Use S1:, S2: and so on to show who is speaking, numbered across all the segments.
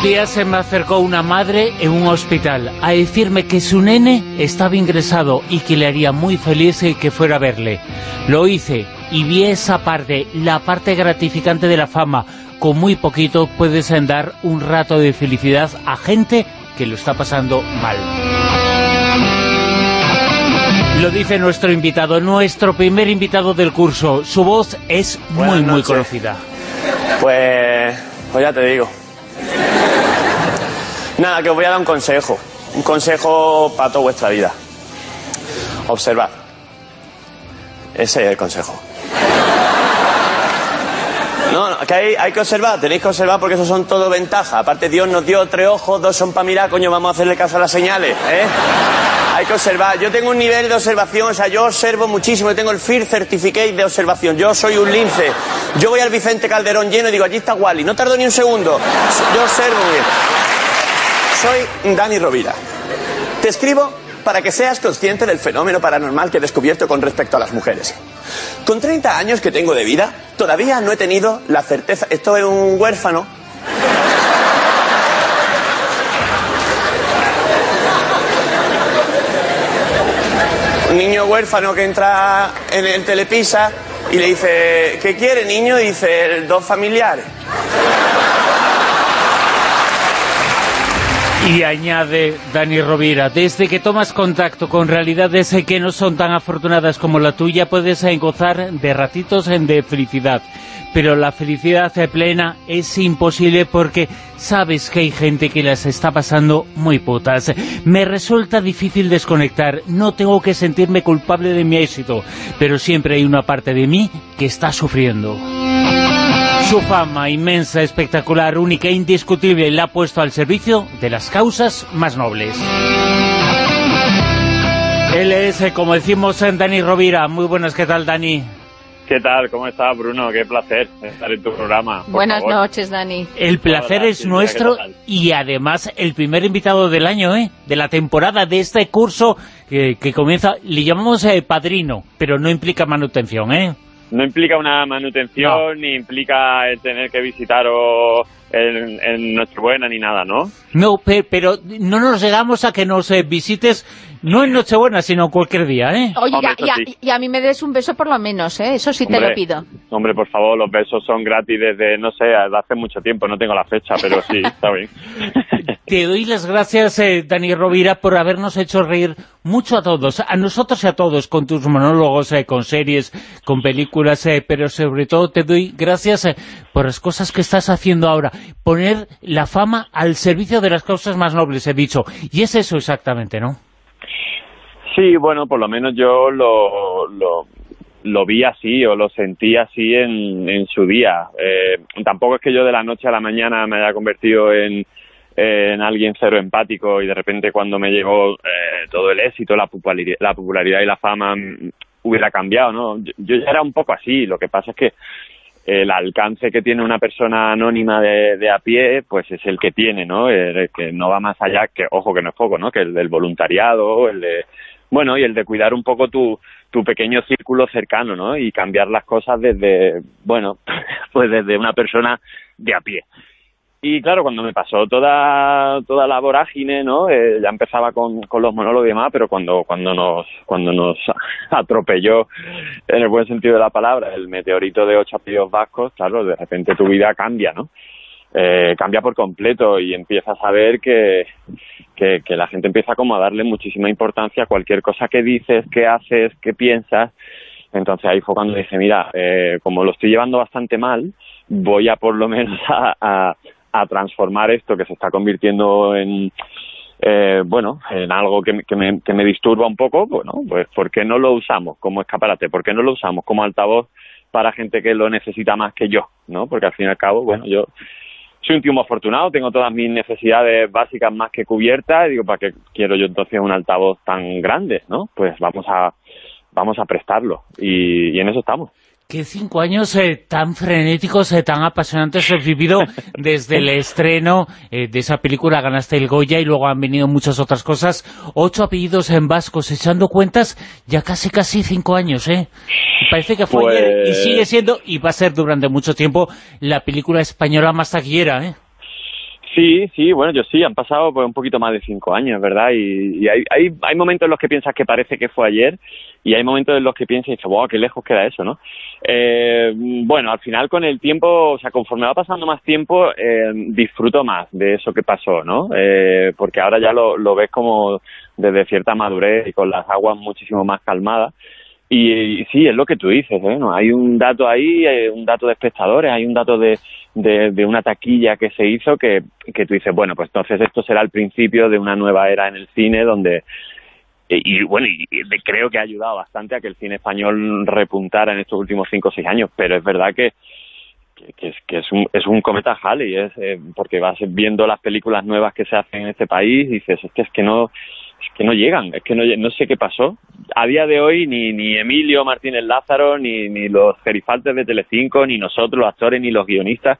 S1: Un día se me acercó una madre en un hospital a decirme que su nene estaba ingresado y que le haría muy feliz que fuera a verle. Lo hice y vi esa parte, la parte gratificante de la fama. Con muy poquito puedes dar un rato de felicidad a gente que lo está pasando mal. Lo dice nuestro invitado, nuestro primer invitado del curso. Su voz es muy, muy conocida.
S2: Pues, pues ya te digo. Nada, que os voy a dar un consejo. Un consejo para toda vuestra vida. Observad. Ese es el consejo. No, que hay, que observar, tenéis que observar porque eso son todo ventajas. Aparte Dios nos dio tres ojos, dos son para mirar, coño, vamos a hacerle caso a las señales, ¿eh? Hay que observar. Yo tengo un nivel de observación, o sea, yo observo muchísimo, yo tengo el FIR Certificate de observación. Yo soy un lince. Yo voy al Vicente Calderón lleno y digo, allí está Wally. No tardo ni un segundo. Yo observo bien. Soy Dani Rovira. Te escribo para que seas consciente del fenómeno paranormal que he descubierto con respecto a las mujeres. Con 30 años que tengo de vida, todavía no he tenido la certeza... Esto es un huérfano. Un niño huérfano que entra en el telepisa y le dice, ¿qué quiere niño? Y dice, dos familiares.
S1: Y añade Dani Rovira, desde que tomas contacto con realidades que no son tan afortunadas como la tuya, puedes gozar de ratitos de felicidad. Pero la felicidad plena es imposible porque sabes que hay gente que las está pasando muy putas. Me resulta difícil desconectar, no tengo que sentirme culpable de mi éxito, pero siempre hay una parte de mí que está sufriendo. Su fama inmensa, espectacular, única e indiscutible la ha puesto al servicio de las causas más nobles. Él es, eh, como decimos, en Dani Rovira. Muy buenas, ¿qué tal, Dani?
S3: ¿Qué tal? ¿Cómo estás, Bruno? Qué placer estar en tu programa.
S4: Buenas noches, Dani.
S1: El placer es nuestro y además el primer invitado del año, ¿eh? De la temporada, de este curso que, comienza, le llamamos eh, padrino, pero no implica manutención, ¿eh?
S3: No implica una manutención, ni implica el tener que visitar en, en Nochebuena ni nada, ¿no?
S1: No, pero no nos llegamos a que nos eh, visites no en Nochebuena, sino cualquier día, ¿eh?
S4: Oye, y, a, mí me des un beso por lo menos, ¿eh? Eso sí te lo pido.
S3: Hombre, por favor, los besos son gratis desde, no sé, hace mucho tiempo, no tengo la fecha, pero sí, está bien.
S1: Te doy las gracias, eh, Dani Rovira, por habernos hecho reír mucho a todos, a nosotros y a todos, con tus monólogos, eh, con series, con películas, eh, pero sobre todo te doy gracias por las cosas que estás haciendo ahora, poner la fama al servicio de las causas más nobles, he dicho, y es eso exactamente, ¿no?
S3: Sí, bueno, por lo menos yo lo, lo, vi así o lo sentí así en, en su día. Eh, tampoco es que yo de la noche a la mañana me haya convertido en, en alguien cero empático y de repente cuando me llegó eh, todo el éxito, la popularidad, la popularidad y la fama mm, hubiera cambiado, ¿no? Yo, ya era un poco así, lo que pasa es que el alcance que tiene una persona anónima de, de a pie, pues es el que tiene, ¿no? El, que no va más allá, que ojo que no es poco, ¿no? Que el del voluntariado, el de bueno, y el de cuidar un poco tu, tu pequeño círculo cercano, ¿no? Y cambiar las cosas desde, bueno, pues desde una persona de a pie. Y claro, cuando me pasó toda, toda la vorágine, ¿no? Eh, ya empezaba con, con los monólogos y demás, pero cuando, cuando nos, cuando nos atropelló, en el buen sentido de la palabra, el meteorito de ocho apellidos vascos, claro, de repente tu vida cambia, ¿no? Eh, cambia por completo y empiezas a ver que, que, la gente empieza como a darle muchísima importancia a cualquier cosa que dices, que haces, que piensas. Entonces ahí fue cuando dije, mira, eh, como lo estoy llevando bastante mal, voy a por lo menos a, transformar esto que se está convirtiendo en, eh, bueno, en algo que, que, me, que me disturba un poco, bueno, pues ¿por qué no lo usamos como escaparate? ¿Por qué no lo usamos como altavoz para gente que lo necesita más que yo? ¿no? Porque al fin y al cabo, bueno, yo soy un tío afortunado, tengo todas mis necesidades básicas más que cubiertas, y digo, ¿para qué quiero yo entonces un altavoz tan grande, no? Pues vamos a, vamos a prestarlo, y en eso estamos.
S1: Qué cinco años eh, tan frenéticos, eh, tan apasionantes he vivido desde el estreno eh, de esa película, ganaste el Goya y luego han venido muchas otras cosas. Ocho apellidos en vascos, echando cuentas, ya casi casi cinco años, ¿eh? Parece que fue ayer y pues sigue siendo, y va a ser durante mucho tiempo, la película española más taquillera, ¿eh?
S3: Sí, sí, bueno, yo sí, han pasado pues un poquito más de cinco años, ¿verdad? Y, y hay, hay, hay momentos en los que piensas que parece que fue ayer y hay momentos en los que piensas y wow, qué lejos queda eso, ¿no? Eh, bueno, al final con el tiempo, o sea, conforme va pasando más tiempo, eh, disfruto más de eso que pasó, ¿no? Eh, porque ahora ya lo, ves como desde cierta madurez y con las aguas muchísimo más calmadas. Y, sí, es lo que tú dices, ¿eh? ¿no? Hay un dato ahí, hay un dato de espectadores, hay un dato de, de, de, una taquilla que se hizo que, que tú dices, bueno, pues entonces esto será el principio de una nueva era en el cine donde y, bueno, y, y creo que ha ayudado bastante a que el cine español repuntara en estos últimos cinco o seis años, pero es verdad que que, es, que es un, es un cometa Halley, es, eh, porque vas viendo las películas nuevas que se hacen en este país y dices, es que es que no es que no llegan, es que no, no sé qué pasó. A día de hoy ni, ni Emilio Martínez Lázaro, ni, ni los gerifaltes de Telecinco, ni nosotros, los actores, ni los guionistas,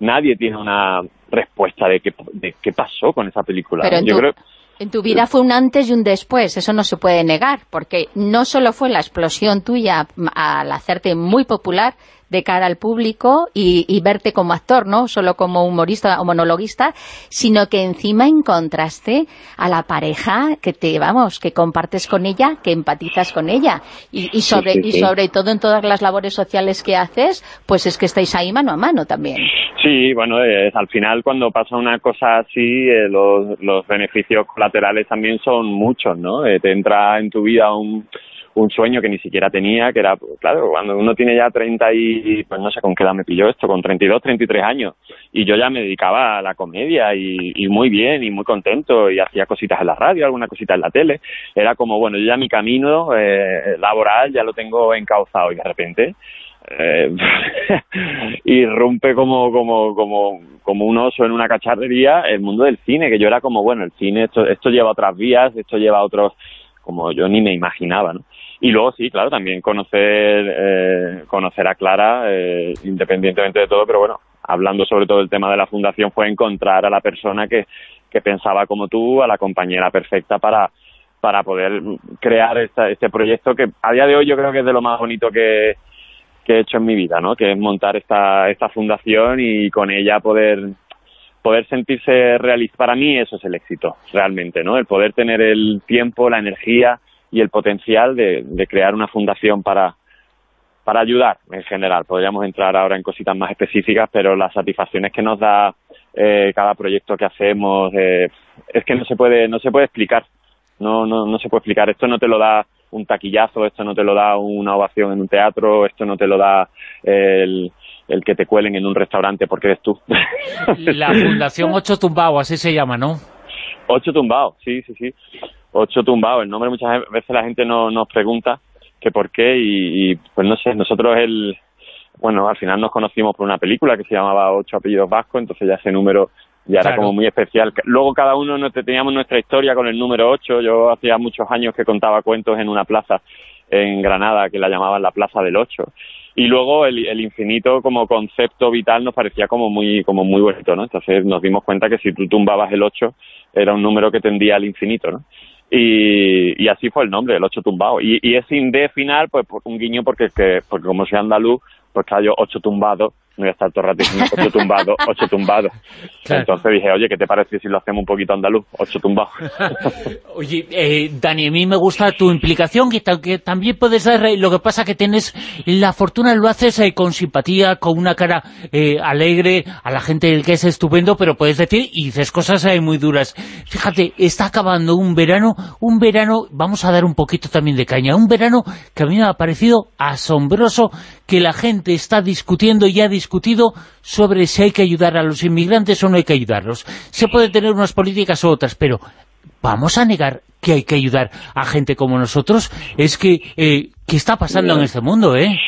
S3: nadie tiene una respuesta de qué, de qué pasó con esa película.
S4: Pero Yo creo en tu vida fue un antes y un después, eso no se puede negar, porque no solo fue la explosión tuya al hacerte muy popular, de cara al público y, y, verte como actor, no solo como humorista o monologuista, sino que encima encontraste a la pareja que te, vamos, que compartes con ella, que empatizas con ella. Y, y sobre sí, sí, sí. y sobre todo en todas las labores sociales que haces, pues es que estáis ahí mano a mano también.
S3: Sí, bueno, eh, al final cuando pasa una cosa así, eh, los, los beneficios colaterales también son muchos, ¿no? Eh, te entra en tu vida un un sueño que ni siquiera tenía, que era, claro, cuando uno tiene ya 30 y, pues no sé con qué edad me pilló esto, con 32, 33 años, y yo ya me dedicaba a la comedia y, y muy bien y muy contento y hacía cositas en la radio, alguna cosita en la tele, era como, bueno, yo ya mi camino eh, laboral ya lo tengo encauzado y de repente eh, irrumpe como, como, como, como un oso en una cacharrería el mundo del cine, que yo era como, bueno, el cine, esto, esto lleva otras vías, esto lleva otros, como yo ni me imaginaba, ¿no? Y luego sí, claro, también conocer eh, conocer a Clara, eh, independientemente de todo, pero bueno, hablando sobre todo del tema de la fundación, fue encontrar a la persona que, que pensaba como tú, a la compañera perfecta para, para poder crear esta, este proyecto que a día de hoy yo creo que es de lo más bonito que, que he hecho en mi vida, ¿no? Que es montar esta, esta fundación y con ella poder poder sentirse realista. Para mí eso es el éxito, realmente, ¿no? El poder tener el tiempo, la energía y el potencial de, de crear una fundación para, para ayudar en general. Podríamos entrar ahora en cositas más específicas, pero las satisfacciones que nos da eh, cada proyecto que hacemos eh, es que no se puede no se puede explicar. No, no, no se puede explicar. Esto no te lo da un taquillazo, esto no te lo da una ovación en un teatro, esto no te lo da el, el que te cuelen en un restaurante porque eres tú.
S1: La Fundación Ocho Tumbao, así se llama, ¿no?
S3: Ocho Tumbao, sí, sí, sí. Ocho Tumbao. El nombre muchas veces la gente no, nos pregunta que por qué y, y, pues no sé, nosotros el... Bueno, al final nos conocimos por una película que se llamaba Ocho Apellidos Vasco, entonces ya ese número ya claro. era como muy especial. Luego cada uno nos, teníamos nuestra historia con el número 8. Yo hacía muchos años que contaba cuentos en una plaza en Granada que la llamaban la Plaza del 8. Y luego el, el, infinito como concepto vital nos parecía como muy como muy bonito, ¿no? Entonces nos dimos cuenta que si tú tumbabas el 8 era un número que tendía al infinito, ¿no? Y, y así fue el nombre, el 8 tumbado. Y, y ese D final, pues un guiño porque, que, porque como soy andaluz, pues yo 8 tumbados no voy a estar todo el rato diciendo ocho tumbados, ocho tumbados. Claro. Entonces dije, oye, ¿qué te parece si lo hacemos un poquito andaluz? Ocho tumbados.
S1: oye, eh, Dani, a mí me gusta tu implicación, que, que también puedes dar, lo que pasa que tienes la fortuna, lo haces eh, con simpatía, con una cara eh, alegre, a la gente que es estupendo, pero puedes decir, y dices cosas eh, muy duras. Fíjate, está acabando un verano, un verano, vamos a dar un poquito también de caña, un verano que a mí me ha parecido asombroso, que la gente está discutiendo y ha discutido sobre si hay que ayudar a los inmigrantes o no hay que ayudarlos. Se pueden tener unas políticas u otras, pero ¿vamos a negar que hay que ayudar a gente como nosotros? Es que, eh, ¿qué está pasando en este mundo, eh?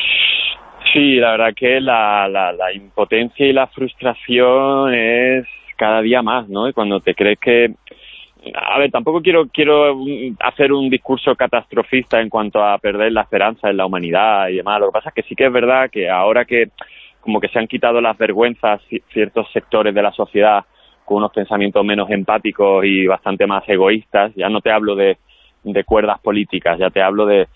S3: Sí, la verdad que la, la, la impotencia y la frustración es cada día más, ¿no? Y cuando te crees que a ver, tampoco quiero quiero hacer un discurso catastrofista en cuanto a perder la esperanza en la humanidad y demás. Lo que pasa es que sí que es verdad que ahora que como que se han quitado las vergüenzas ciertos sectores de la sociedad con unos pensamientos menos empáticos y bastante más egoístas, ya no te hablo de, cuerdas políticas, ya te hablo de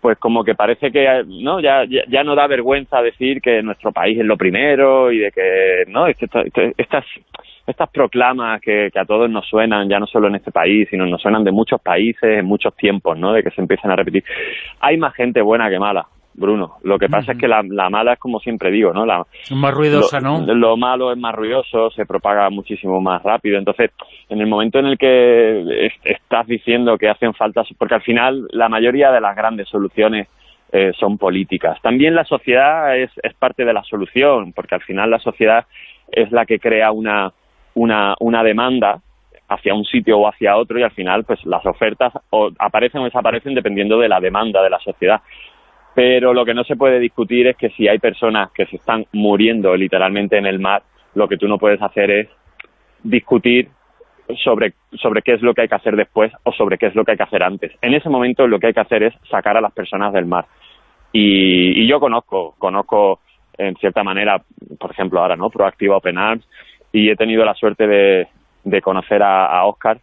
S3: pues como que parece que no ya, ya, no da vergüenza decir que nuestro país es lo primero y de que no estas estas proclamas que, a todos nos suenan, ya no solo en este país, sino nos suenan de muchos países, en muchos tiempos, ¿no? De que se empiezan a repetir. Hay más gente buena que mala, Bruno. Lo que pasa es que la, mala es como siempre digo, ¿no? La,
S1: más ruidosa,
S3: ¿no?
S1: Lo
S3: malo es más ruidoso, se propaga muchísimo más rápido. Entonces, en el momento en el que estás diciendo que hacen falta, porque al final la mayoría de las grandes soluciones eh, son políticas. También la sociedad es, es parte de la solución, porque al final la sociedad es la que crea una, una, una demanda hacia un sitio o hacia otro y al final pues las ofertas o aparecen o desaparecen dependiendo de la demanda de la sociedad. Pero lo que no se puede discutir es que si hay personas que se están muriendo literalmente en el mar, lo que tú no puedes hacer es discutir sobre, sobre qué es lo que hay que hacer después o sobre qué es lo que hay que hacer antes. En ese momento lo que hay que hacer es sacar a las personas del mar. Y, yo conozco, conozco en cierta manera, por ejemplo ahora, ¿no? Proactiva Open Arms, y he tenido la suerte de, de conocer a Oscar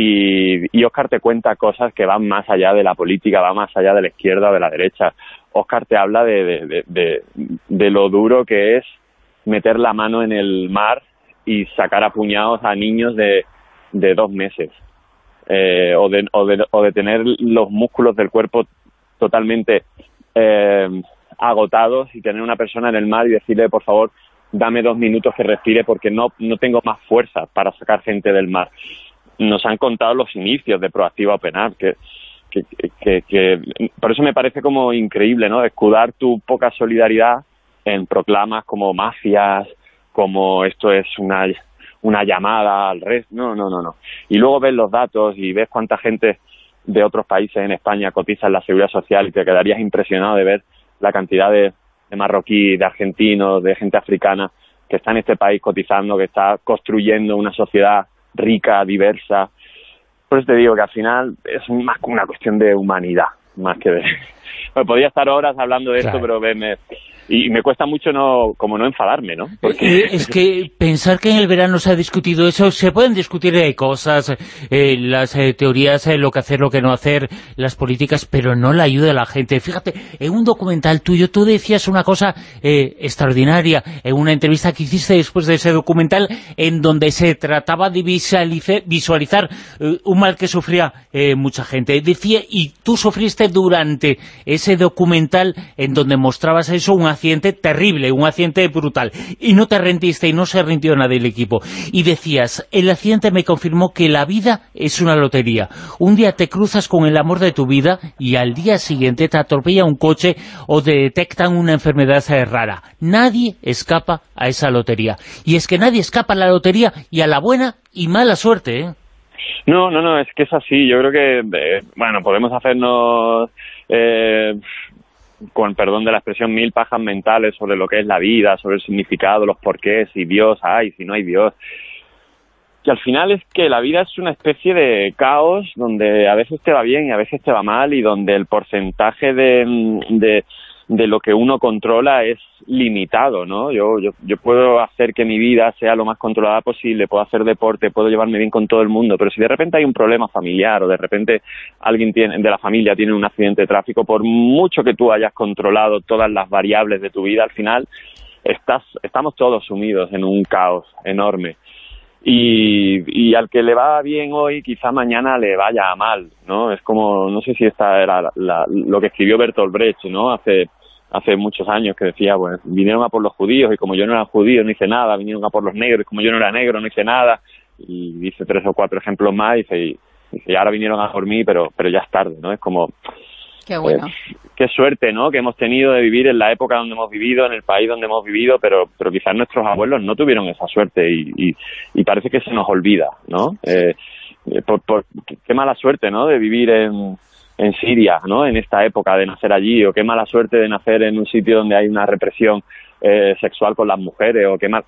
S3: y, Oscar te cuenta cosas que van más allá de la política, van más allá de la izquierda o de la derecha. Oscar te habla de, lo duro que es meter la mano en el mar y sacar a puñados a niños de, dos meses. Eh, o, de, o, o de tener los músculos del cuerpo totalmente eh, agotados y tener una persona en el mar y decirle, por favor, dame dos minutos que respire porque no, no tengo más fuerza para sacar gente del mar nos han contado los inicios de Proactiva Open que, que, que, por eso me parece como increíble, ¿no? Escudar tu poca solidaridad en proclamas como mafias, como esto es una, una llamada al resto. No, no, no, no. Y luego ves los datos y ves cuánta gente de otros países en España cotiza en la seguridad social y te quedarías impresionado de ver la cantidad de, de marroquí, de argentinos, de gente africana que está en este país cotizando, que está construyendo una sociedad rica, diversa. Por eso te digo que al final es más una cuestión de humanidad, más que de... podría estar horas hablando de esto, pero me, y me cuesta mucho no como no enfadarme, ¿no?
S1: Eh, es que pensar que en el verano se ha discutido eso, se pueden discutir de cosas, eh, las eh, teorías, lo que hacer, lo que no hacer, las políticas, pero no la ayuda de la gente. Fíjate, en un documental tuyo tú decías una cosa extraordinaria, en una entrevista que hiciste después de ese documental, en donde se trataba de visualizar un mal que sufría mucha gente. Decía, y tú sufriste durante ese documental en donde mostrabas eso, un accidente terrible, un accidente brutal, y no te rendiste y no se rindió nadie del equipo. Y decías, el accidente me confirmó que la vida es una lotería. Un día te cruzas con el amor de tu vida y al día siguiente te atropella un coche o detectan una enfermedad rara. Nadie escapa a esa lotería. Y es que nadie escapa a la lotería y a la buena y mala suerte, ¿eh?
S3: No, no, no, es que es así. Yo creo que, eh, bueno, podemos hacernos eh, con perdón de la expresión, mil pajas mentales sobre lo que es la vida, sobre el significado, los porqués, si Dios hay, si no hay Dios. Y al final es que la vida es una especie de caos donde a veces te va bien y a veces te va mal y donde el porcentaje de, de lo que uno controla es limitado, ¿no? Yo, yo, yo puedo hacer que mi vida sea lo más controlada posible, puedo hacer deporte, puedo llevarme bien con todo el mundo, pero si de repente hay un problema familiar o de repente alguien tiene, de la familia tiene un accidente de tráfico, por mucho que tú hayas controlado todas las variables de tu vida, al final estás, estamos todos sumidos en un caos enorme. Y, y, al que le va bien hoy, quizá mañana le vaya mal, ¿no? Es como, no sé si esta era lo que escribió Bertolt Brecht, ¿no? Hace hace muchos años que decía, bueno, vinieron a por los judíos y como yo no era judío no hice nada, vinieron a por los negros y como yo no era negro no hice nada, y dice tres o cuatro ejemplos más y dice, y, ahora vinieron a por mí, pero, pero ya es tarde, ¿no? Es como...
S4: Qué bueno.
S3: qué suerte, ¿no?, que hemos tenido de vivir en la época donde hemos vivido, en el país donde hemos vivido, pero, pero quizás nuestros abuelos no tuvieron esa suerte y, y, parece que se nos olvida, ¿no? Eh, por, por, qué mala suerte, ¿no?, de vivir en, en Siria, ¿no? En esta época de nacer allí, o qué mala suerte de nacer en un sitio donde hay una represión eh, sexual con las mujeres, o qué mal...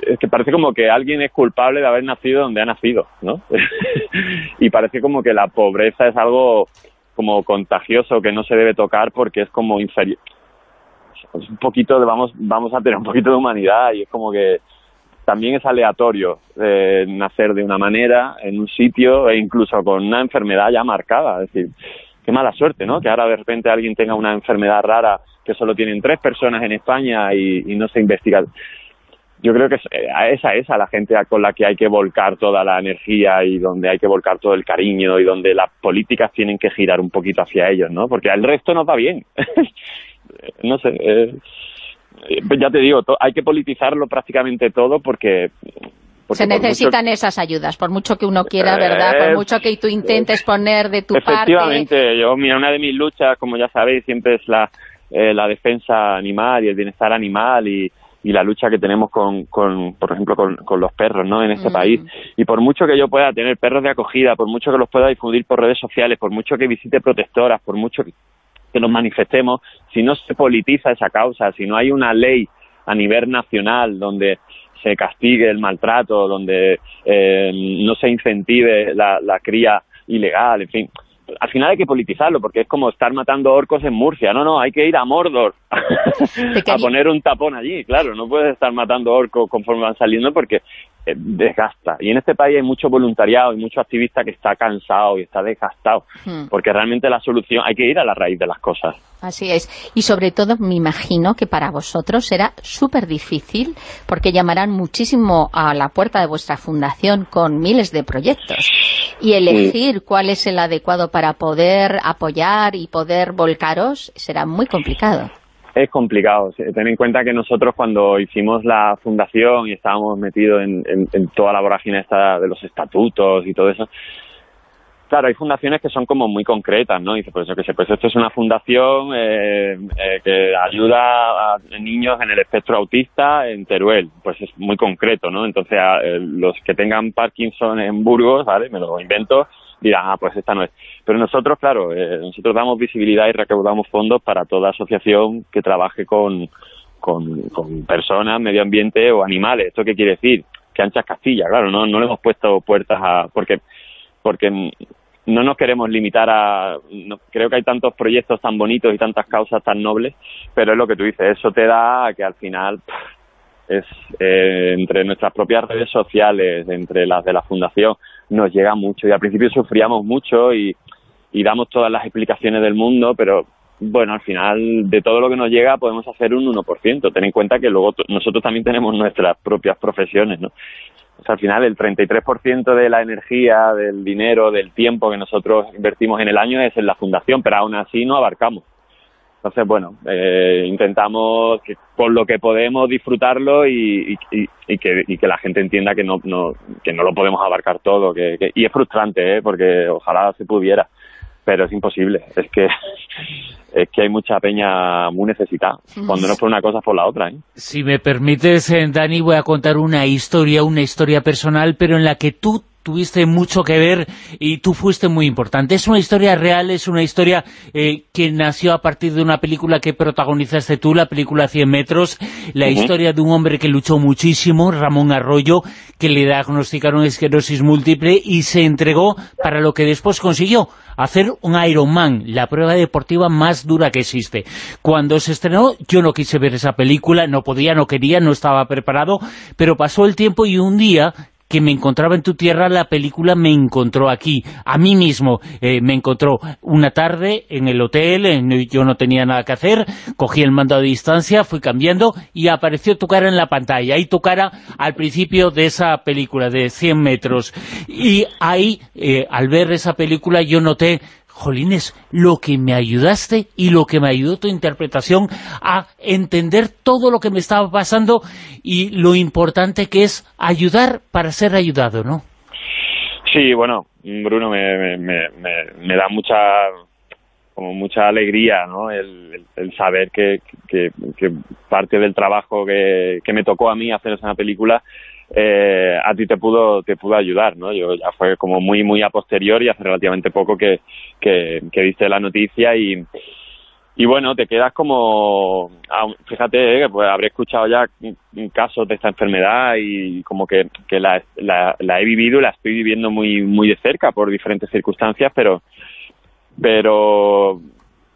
S3: Es que parece como que alguien es culpable de haber nacido donde ha nacido, ¿no? y parece como que la pobreza es algo como contagioso que no se debe tocar porque es como inferior. Es un poquito de, vamos, vamos a tener un poquito de humanidad y es como que también es aleatorio eh, nacer de una manera en un sitio e incluso con una enfermedad ya marcada. Es decir, qué mala suerte, ¿no? Que ahora de repente alguien tenga una enfermedad rara que solo tienen tres personas en España y, no se investiga. yo creo que eh, esa es a la gente con la que hay que volcar toda la energía y donde hay que volcar todo el cariño y donde las políticas tienen que girar un poquito hacia ellos, ¿no? Porque al resto nos va bien. no sé, eh, ya te digo, hay que politizarlo prácticamente todo porque...
S4: Se necesitan esas ayudas, por mucho que uno quiera, ¿verdad? Por mucho que tú intentes poner de tu
S3: parte... Efectivamente, yo, mira, una de mis luchas, como ya sabéis, siempre es la, eh, la defensa animal y el bienestar animal y, y la lucha que tenemos con, con por ejemplo, con, con, los perros ¿no? en este mm. país. Y por mucho que yo pueda tener perros de acogida, por mucho que los pueda difundir por redes sociales, por mucho que visite protectoras, por mucho que, nos manifestemos, si no se politiza esa causa, si no hay una ley a nivel nacional donde se castigue el maltrato, donde eh, no se incentive la, la cría ilegal, en fin, al final hay que politizarlo, porque es como estar matando orcos en Murcia. No, no, hay que ir a Mordor a poner un tapón allí. Claro, no puedes estar matando orcos conforme van saliendo porque desgasta. Y en este país hay mucho voluntariado y mucho activista que está cansado y está desgastado, hmm. porque realmente la solución, hay que ir a la raíz de las cosas.
S4: Así es. Y sobre todo me imagino que para vosotros será súper difícil, porque llamarán muchísimo a la puerta de vuestra fundación con miles de proyectos. Y elegir cuál es el adecuado para poder apoyar y poder volcaros será muy complicado
S3: es complicado. Ten en cuenta que nosotros cuando hicimos la fundación y estábamos metidos en, toda la vorágine esta de los estatutos y todo eso, claro, hay fundaciones que son como muy concretas, ¿no? Dice, pues yo que sé, pues esto es una fundación eh, eh, que ayuda a niños en el espectro autista en Teruel. Pues es muy concreto, ¿no? Entonces, los que tengan Parkinson en Burgos, ¿vale? Me lo invento, dirán, ah, pues esta no es. Pero nosotros, claro, eh, nosotros damos visibilidad y recaudamos fondos para toda asociación que trabaje con, con, personas, medio ambiente o animales. ¿Esto qué quiere decir? Que anchas Castilla, claro, no, no le hemos puesto puertas a... porque porque no nos queremos limitar a... creo que hay tantos proyectos tan bonitos y tantas causas tan nobles, pero es lo que tú dices, eso te da que al final es eh, entre nuestras propias redes sociales, entre las de la fundación, nos llega mucho y al principio sufríamos mucho y, damos todas las explicaciones del mundo, pero bueno, al final de todo lo que nos llega podemos hacer un 1%. Ten en cuenta que luego nosotros también tenemos nuestras propias profesiones, ¿no? O sea, al final el 33% de la energía, del dinero, del tiempo que nosotros invertimos en el año es en la fundación, pero aún así no abarcamos. Entonces, bueno, eh, intentamos que, con lo que podemos disfrutarlo y, que, la gente entienda que no, no, que no lo podemos abarcar todo. Que, y es frustrante, ¿eh? porque ojalá se pudiera, pero es imposible. Es que es que hay mucha peña muy necesitada, cuando no es por una cosa, es por la otra. ¿eh?
S1: Si me permites, eh, Dani, voy a contar una historia, una historia personal, pero en la que tú tuviste mucho que ver y tú fuiste muy importante. Es una historia real, es una historia eh, que nació a partir de una película que protagonizaste tú, la película 100 metros, la historia de un hombre que luchó muchísimo, Ramón Arroyo, que le diagnosticaron esclerosis múltiple y se entregó para lo que después consiguió, hacer un Ironman, la prueba deportiva más dura que existe. Cuando se estrenó, yo no quise ver esa película, no podía, no quería, no estaba preparado, pero pasó el tiempo y un día que me encontraba en tu tierra, la película me encontró aquí, a mí mismo, eh, me encontró una tarde en el hotel, yo no tenía nada que hacer, cogí el mando a distancia, fui cambiando y apareció tu cara en la pantalla, y tu cara al principio de esa película de 100 metros, y ahí, eh, al ver esa película, yo noté jolines, lo que me ayudaste y lo que me ayudó tu interpretación a entender todo lo que me estaba pasando y lo importante que es ayudar para ser ayudado, ¿no?
S3: Sí, bueno, Bruno, me, me, me, da mucha como mucha alegría, ¿no? El, saber que, que, parte del trabajo que, que me tocó a mí hacer esa película eh, a ti te pudo te pudo ayudar, ¿no? Yo ya fue como muy muy a posteriori, hace relativamente poco que, que, viste la noticia y, y bueno, te quedas como, fíjate, eh, pues habré escuchado ya casos de esta enfermedad y como que, que la, la, la, he vivido y la estoy viviendo muy muy de cerca por diferentes circunstancias, pero pero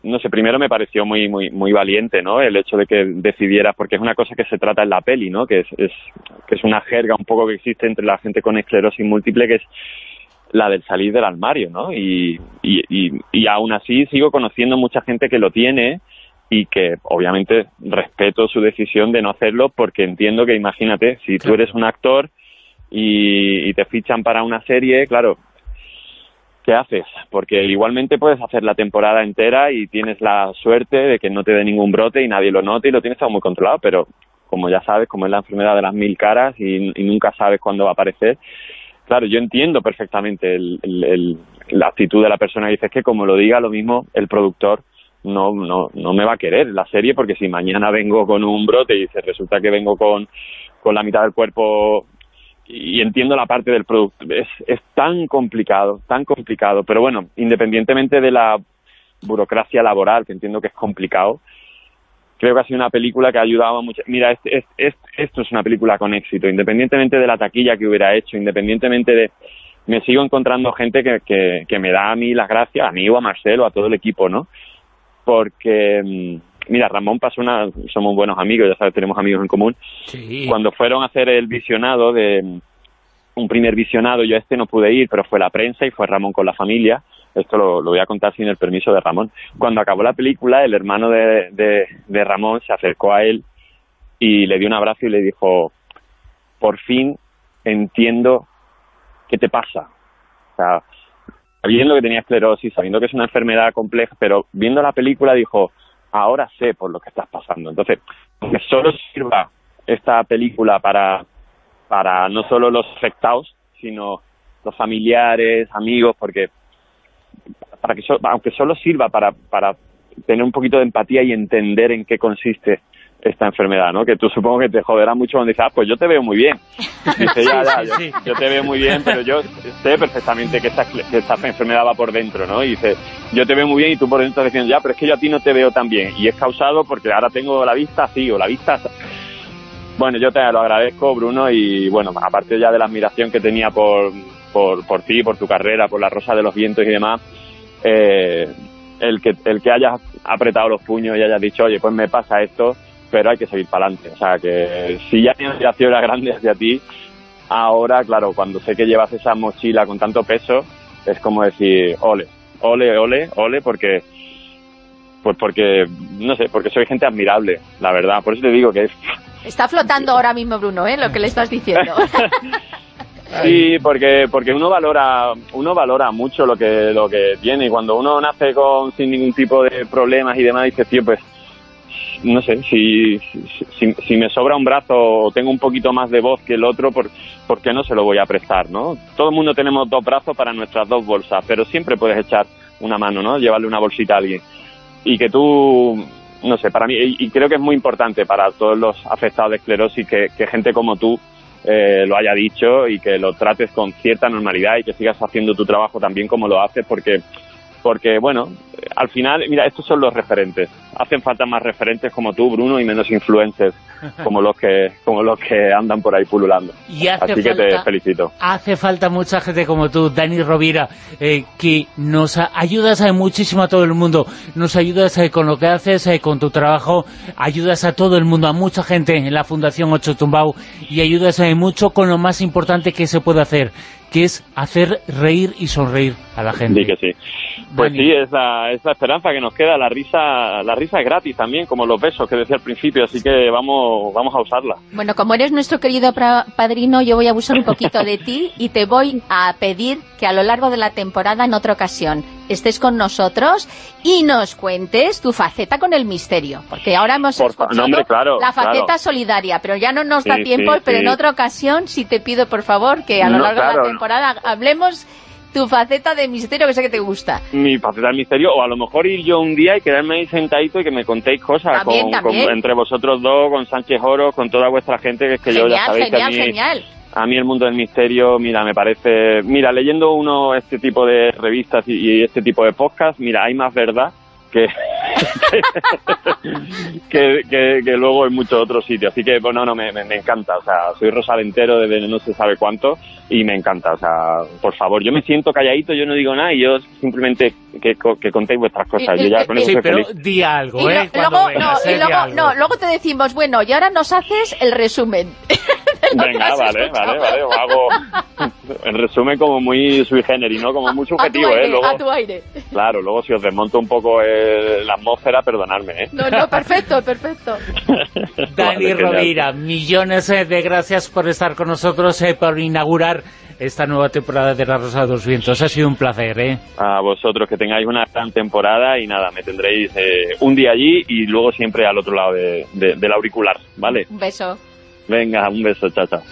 S3: no sé, primero me pareció muy muy muy valiente, ¿no? El hecho de que decidieras, porque es una cosa que se trata en la peli, ¿no? Que es, es que es una jerga un poco que existe entre la gente con esclerosis múltiple, que es la del salir del armario, ¿no? Y, y, y, aún así sigo conociendo mucha gente que lo tiene y que obviamente respeto su decisión de no hacerlo porque entiendo que imagínate, si tú eres un actor y, te fichan para una serie, claro, ¿qué haces? Porque igualmente puedes hacer la temporada entera y tienes la suerte de que no te dé ningún brote y nadie lo note y lo tienes todo muy controlado, pero como ya sabes, como es la enfermedad de las mil caras y, nunca sabes cuándo va a aparecer, claro, yo entiendo perfectamente la actitud de la persona que dice que como lo diga lo mismo el productor no, no, no me va a querer la serie porque si mañana vengo con un brote y se resulta que vengo con, con la mitad del cuerpo y entiendo la parte del producto, es, es tan complicado, tan complicado, pero bueno, independientemente de la burocracia laboral, que entiendo que es complicado, creo que ha sido una película que ha ayudado mucho. Mira, este, esto es una película con éxito, independientemente de la taquilla que hubiera hecho, independientemente de... Me sigo encontrando gente que, que, que me da a mí las gracias, a mí o a Marcelo, a todo el equipo, ¿no? porque, mm, mira, Ramón pasó una, somos buenos amigos, ya sabes, tenemos amigos en común. Cuando fueron a hacer el visionado de un primer visionado, yo este no pude ir, pero fue la prensa y fue Ramón con la familia. Esto lo, voy a contar sin el permiso de Ramón. Cuando acabó la película, el hermano de, de, de Ramón se acercó a él y le dio un abrazo y le dijo, por fin entiendo qué te pasa. O sea, sabiendo que tenía esclerosis, sabiendo que es una enfermedad compleja, pero viendo la película dijo, ahora sé por lo que estás pasando. Entonces, que solo sirva esta película para, para no solo los afectados, sino los familiares, amigos, porque para que aunque solo sirva para, para tener un poquito de empatía y entender en qué consiste esta enfermedad, ¿no? Que tú supongo que te joderá mucho cuando dices, ah, pues yo te veo muy bien. Dice, ya, ya, yo, te veo muy bien, pero yo sé perfectamente que esta, que esta enfermedad va por dentro, ¿no? Y dice, yo te veo muy bien y tú por dentro estás diciendo, ya, pero es que yo a ti no te veo tan bien. Y es causado porque ahora tengo la vista así o la vista... Bueno, yo te lo agradezco, Bruno, y bueno, aparte ya de la admiración que tenía por, por, por ti, por tu carrera, por la Rosa de los Vientos y demás, eh, el que, el que hayas apretado los puños y hayas dicho, oye, pues me pasa esto, pero hay que seguir para adelante. O sea, que si ya mi admiración era grande hacia ti, ahora, claro, cuando sé que llevas esa mochila con tanto peso, es como decir, ole, ole, ole, ole, porque pues porque, no sé, porque soy gente admirable, la verdad. Por eso te digo que es...
S4: Está flotando ahora mismo Bruno, ¿eh? Lo que le estás diciendo.
S3: sí, porque porque uno valora uno valora mucho lo que lo que tiene y cuando uno nace con sin ningún tipo de problemas y demás dice, tío, pues no sé, si, si, me sobra un brazo o tengo un poquito más de voz que el otro, ¿por, ¿por qué no se lo voy a prestar, no? Todo el mundo tenemos dos brazos para nuestras dos bolsas, pero siempre puedes echar una mano, ¿no? Llevarle una bolsita a alguien. Y que tú, no sé, para mí, y, creo que es muy importante para todos los afectados de esclerosis que, que gente como tú eh, lo haya dicho y que lo trates con cierta normalidad y que sigas haciendo tu trabajo también como lo haces, porque porque bueno, al final, mira, estos son los referentes. Hacen falta más referentes como tú, Bruno, y menos influencers como los que como los que andan por ahí pululando. Así que te felicito.
S1: Hace falta mucha gente como tú, Dani Rovira, eh, que nos ayudas a muchísimo a todo el mundo, nos ayudas eh, con lo que haces, eh, con tu trabajo, ayudas a todo el mundo, a mucha gente en la Fundación Ocho Tumbao y ayudas mucho con lo más importante que se puede hacer, que es hacer reír y sonreír a la gente.
S3: Sí que sí. Pues sí, es la, esperanza que nos queda. La risa la risa es gratis también, como los besos que decía al principio, así que vamos, vamos a usarla.
S4: Bueno, como eres nuestro querido padrino, yo voy a abusar un poquito de ti y te voy a pedir que a lo largo de la temporada, en otra ocasión, estés con nosotros y nos cuentes tu faceta con el misterio. Porque ahora hemos escuchado la faceta solidaria, pero ya no nos da tiempo, pero en otra ocasión sí te pido, por favor, que a lo largo de la temporada hablemos tu faceta de misterio que sé que te gusta.
S3: Mi faceta de misterio, o a lo mejor ir yo un día y quedarme ahí sentadito y que me contéis cosas con, entre vosotros dos, con Sánchez Oro, con toda vuestra gente, que es que yo ya sabéis que a mí, genial. A mí el mundo del misterio, mira, me parece... Mira, leyendo uno este tipo de revistas y, y este tipo de podcasts, mira, hay más verdad que, que, que, luego en muchos otros sitios. Así que, bueno, no, me, me, encanta. O sea, soy rosalentero desde no se sabe cuánto y me encanta. O sea, por favor, yo me siento calladito, yo no digo nada y yo simplemente que, que contéis vuestras cosas. Yo ya con eso
S1: sí, pero di algo, ¿eh?
S4: luego, no, y luego, no, luego te decimos, bueno, y ahora nos haces el resumen.
S3: Venga, vale, vale, vale, hago... en resumen, como muy sui generis, ¿no? Como muy subjetivo,
S4: a tu aire,
S3: ¿eh? Luego,
S4: a tu aire.
S3: Claro, luego si os desmonto un poco el- la atmósfera, perdonadme, ¿eh?
S4: No, no, perfecto, perfecto.
S1: Dani
S3: Vale.
S1: Rovira, millones eh, de gracias por estar con nosotros, eh, por inaugurar esta nueva temporada de La Rosa de los Vientos. Ha sido un placer, ¿eh?
S3: A vosotros, que tengáis una gran temporada y nada, me tendréis eh, un día allí y luego siempre al otro lado de- de- del auricular, ¿vale?
S4: Un beso.
S3: Venga, un beso, chao, chao.